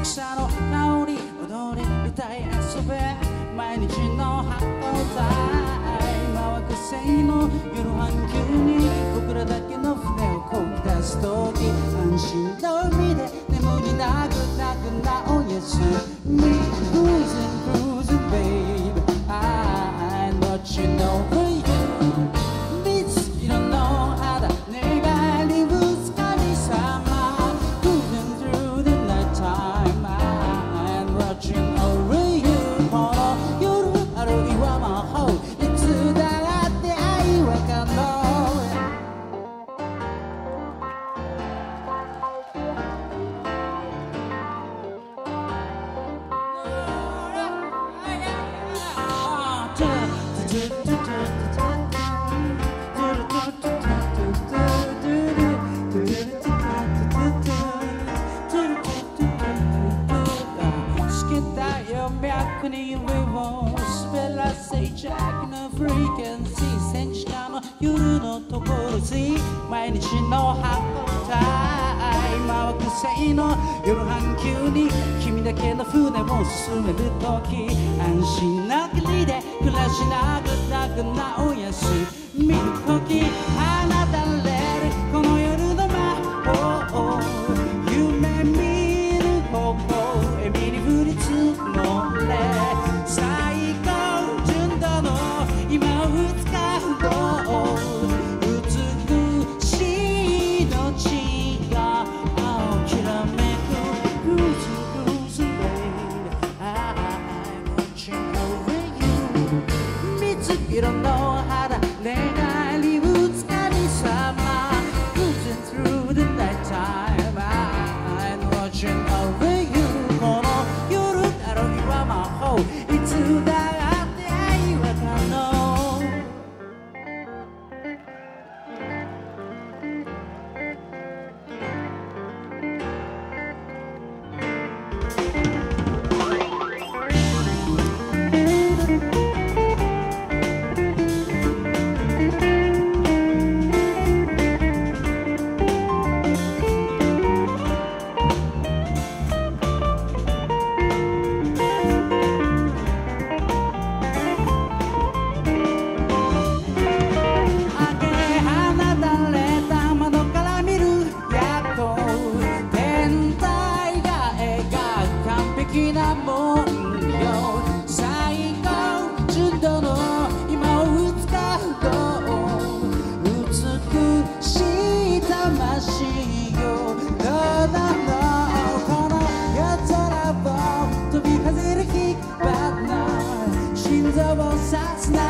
から夏草の香り踊り歌い遊べ毎日の発光体今は癖の夜半球に僕らだけの船をこぎ出す時安心の海で眠りなくなくなおやすみーケンシー戦時下の。夜のところし毎日の発光体今は癖の夜半球に君だけの船を進める時安心な国で暮らしなくなくなおやすみる時放た I don't know. of all sides now.